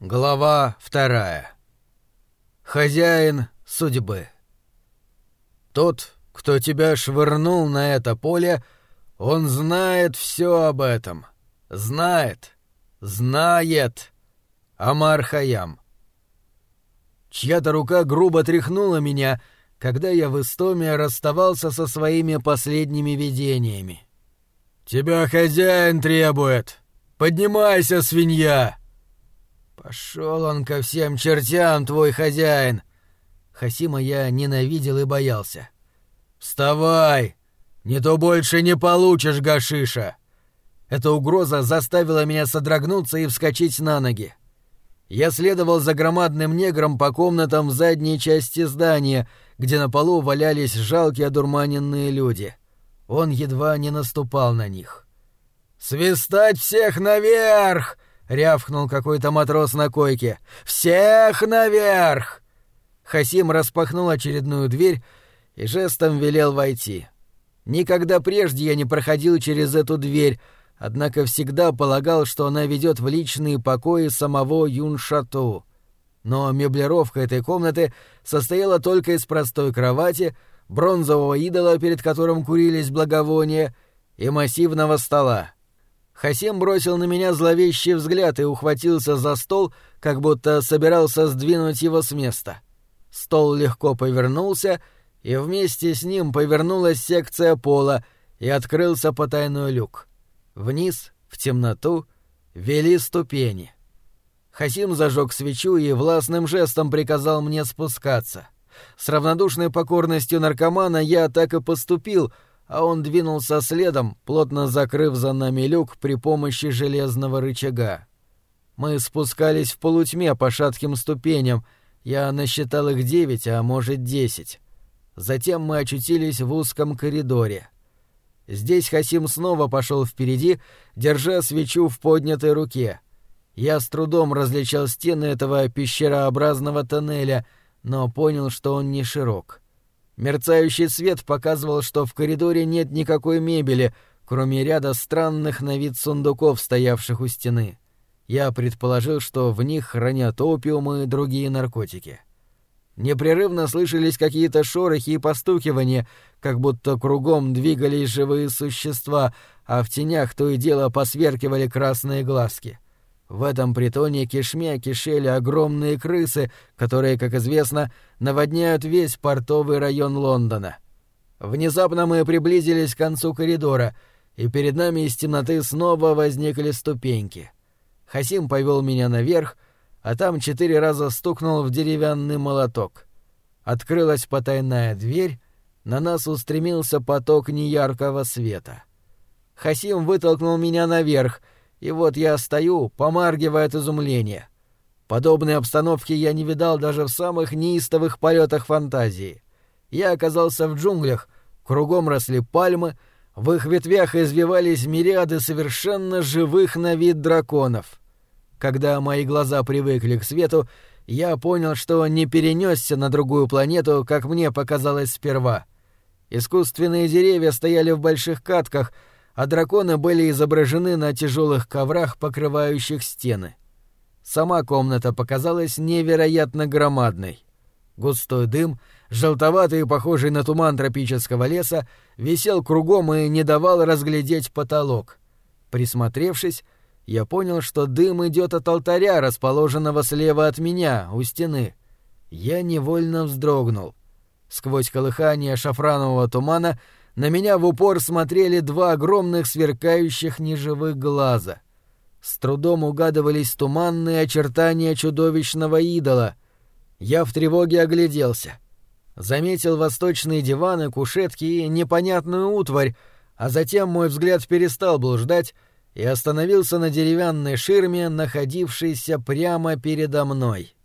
Глава вторая. Хозяин судьбы. Тот, кто тебя швырнул на это поле, он знает все об этом. Знает. Знает. Амар Хаям. Чья-то рука грубо тряхнула меня, когда я в Истоме расставался со своими последними видениями. «Тебя хозяин требует! Поднимайся, свинья!» Пошел он ко всем чертям, твой хозяин. Хасима я ненавидел и боялся. Вставай! Не то больше не получишь гашиша. Эта угроза заставила меня содрогнуться и вскочить на ноги. Я следовал за громадным негром по комнатам в задней части здания, где на полу валялись жалкие одурманенные люди. Он едва не наступал на них. «Свистать всех наверх!» — рявкнул какой-то матрос на койке. «Всех наверх!» Хасим распахнул очередную дверь и жестом велел войти. Никогда прежде я не проходил через эту дверь, однако всегда полагал, что она ведет в личные покои самого Юншату. Но меблировка этой комнаты состояла только из простой кровати, бронзового идола, перед которым курились благовония, и массивного стола. Хасим бросил на меня зловещий взгляд и ухватился за стол, как будто собирался сдвинуть его с места. Стол легко повернулся, и вместе с ним повернулась секция пола, и открылся потайной люк. Вниз, в темноту, вели ступени. Хасим зажег свечу и властным жестом приказал мне спускаться. С равнодушной покорностью наркомана я так и поступил — а он двинулся следом, плотно закрыв за нами люк при помощи железного рычага. Мы спускались в полутьме по шатким ступеням, я насчитал их девять, а может десять. Затем мы очутились в узком коридоре. Здесь Хасим снова пошел впереди, держа свечу в поднятой руке. Я с трудом различал стены этого пещерообразного тоннеля, но понял, что он не широк. — Мерцающий свет показывал, что в коридоре нет никакой мебели, кроме ряда странных на вид сундуков, стоявших у стены. Я предположил, что в них хранят опиум и другие наркотики. Непрерывно слышались какие-то шорохи и постукивания, как будто кругом двигались живые существа, а в тенях то и дело посверкивали красные глазки — в этом притоне кишмя кишели огромные крысы, которые, как известно, наводняют весь портовый район Лондона. Внезапно мы приблизились к концу коридора, и перед нами из темноты снова возникли ступеньки. Хасим повел меня наверх, а там четыре раза стукнул в деревянный молоток. Открылась потайная дверь, на нас устремился поток неяркого света. Хасим вытолкнул меня наверх — и вот я стою, помаргивая от изумления. Подобной обстановки я не видал даже в самых неистовых полетах фантазии. Я оказался в джунглях, кругом росли пальмы, в их ветвях извивались мириады совершенно живых на вид драконов. Когда мои глаза привыкли к свету, я понял, что не перенесся на другую планету, как мне показалось сперва. Искусственные деревья стояли в больших катках — а драконы были изображены на тяжелых коврах, покрывающих стены. Сама комната показалась невероятно громадной. Густой дым, желтоватый и похожий на туман тропического леса, висел кругом и не давал разглядеть потолок. Присмотревшись, я понял, что дым идет от алтаря, расположенного слева от меня, у стены. Я невольно вздрогнул. Сквозь колыхание шафранового тумана на меня в упор смотрели два огромных сверкающих неживых глаза. С трудом угадывались туманные очертания чудовищного идола. Я в тревоге огляделся. Заметил восточные диваны, кушетки и непонятную утварь, а затем мой взгляд перестал блуждать и остановился на деревянной ширме, находившейся прямо передо мной.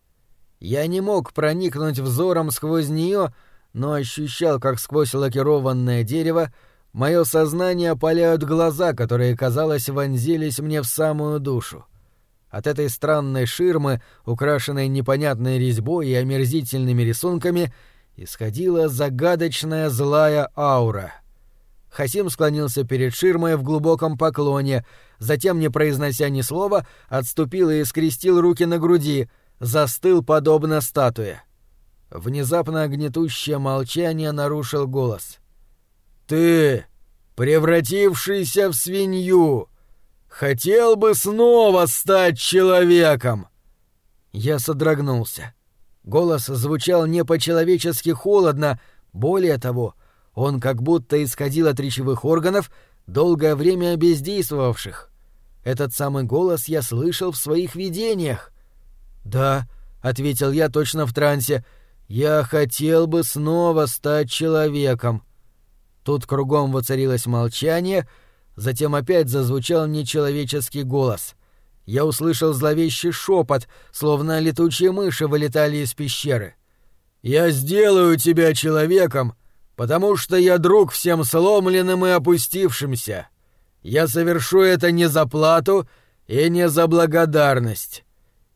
Я не мог проникнуть взором сквозь нее, но ощущал, как сквозь лакированное дерево мое сознание опаляют глаза, которые, казалось, вонзились мне в самую душу. От этой странной ширмы, украшенной непонятной резьбой и омерзительными рисунками, исходила загадочная злая аура. Хасим склонился перед ширмой в глубоком поклоне, затем, не произнося ни слова, отступил и скрестил руки на груди, застыл подобно статуе. Внезапно гнетущее молчание нарушил голос. «Ты, превратившийся в свинью, хотел бы снова стать человеком!» Я содрогнулся. Голос звучал не по-человечески холодно, более того, он как будто исходил от речевых органов, долгое время бездействовавших. Этот самый голос я слышал в своих видениях. «Да», — ответил я точно в трансе, — «я хотел бы снова стать человеком». Тут кругом воцарилось молчание, затем опять зазвучал нечеловеческий голос. Я услышал зловещий шепот, словно летучие мыши вылетали из пещеры. «Я сделаю тебя человеком, потому что я друг всем сломленным и опустившимся. Я совершу это не за плату и не за благодарность.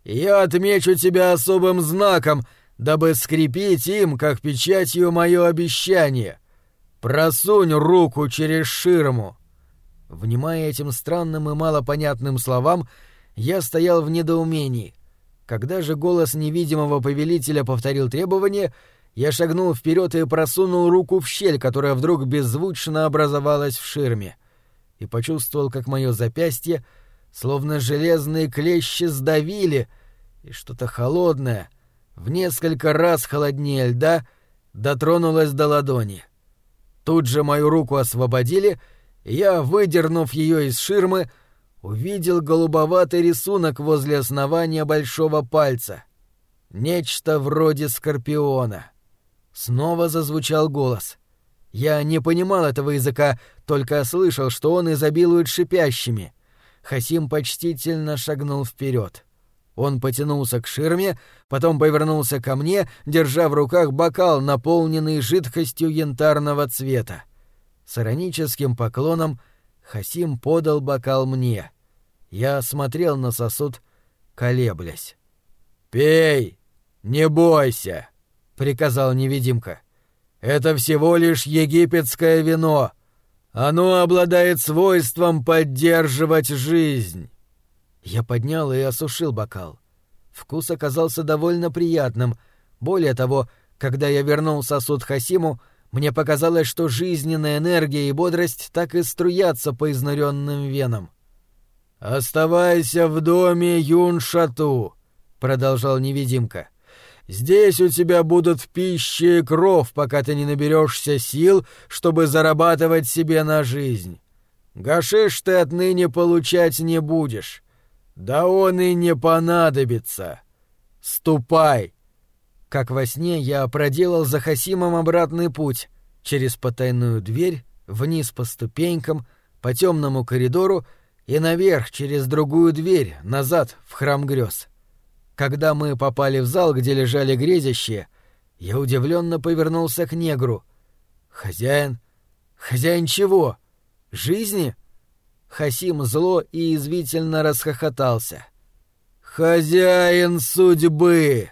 Я отмечу тебя особым знаком, дабы скрепить им, как печатью, мое обещание. Просунь руку через ширму». Внимая этим странным и малопонятным словам, я стоял в недоумении. Когда же голос невидимого повелителя повторил требование, я шагнул вперед и просунул руку в щель, которая вдруг беззвучно образовалась в ширме, и почувствовал, как мое запястье, словно железные клещи, сдавили, и что-то холодное, в несколько раз холоднее льда, дотронулось до ладони. Тут же мою руку освободили, и я, выдернув ее из ширмы, увидел голубоватый рисунок возле основания большого пальца. Нечто вроде скорпиона. Снова зазвучал голос. Я не понимал этого языка, только слышал, что он изобилует шипящими. Хасим почтительно шагнул вперед. Он потянулся к ширме, потом повернулся ко мне, держа в руках бокал, наполненный жидкостью янтарного цвета. С ироническим поклоном Хасим подал бокал мне. Я смотрел на сосуд, колеблясь. «Пей! Не бойся!» — приказал невидимка. «Это всего лишь египетское вино. Оно обладает свойством поддерживать жизнь». Я поднял и осушил бокал. Вкус оказался довольно приятным. Более того, когда я вернул сосуд Хасиму, мне показалось, что жизненная энергия и бодрость так и струятся по изнуренным венам. «Оставайся в доме Юншату», — продолжал невидимка. «Здесь у тебя будут пища и кров, пока ты не наберешься сил, чтобы зарабатывать себе на жизнь. Гашиш ты отныне получать не будешь. Да он и не понадобится. Ступай!» Как во сне я проделал за Хасимом обратный путь, через потайную дверь, вниз по ступенькам, по темному коридору и наверх через другую дверь, назад, в храм грез. Когда мы попали в зал, где лежали грезящие, я удивленно повернулся к негру. «Хозяин? Хозяин чего? Жизни?» Хасим зло и извительно расхохотался. «Хозяин судьбы!»